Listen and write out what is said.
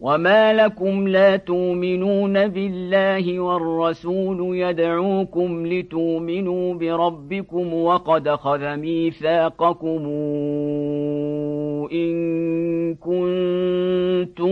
وما لكم لا تؤمنون بالله والرسول يدعوكم لتؤمنوا بربكم وقد خذ ميثاقكم إن كنتم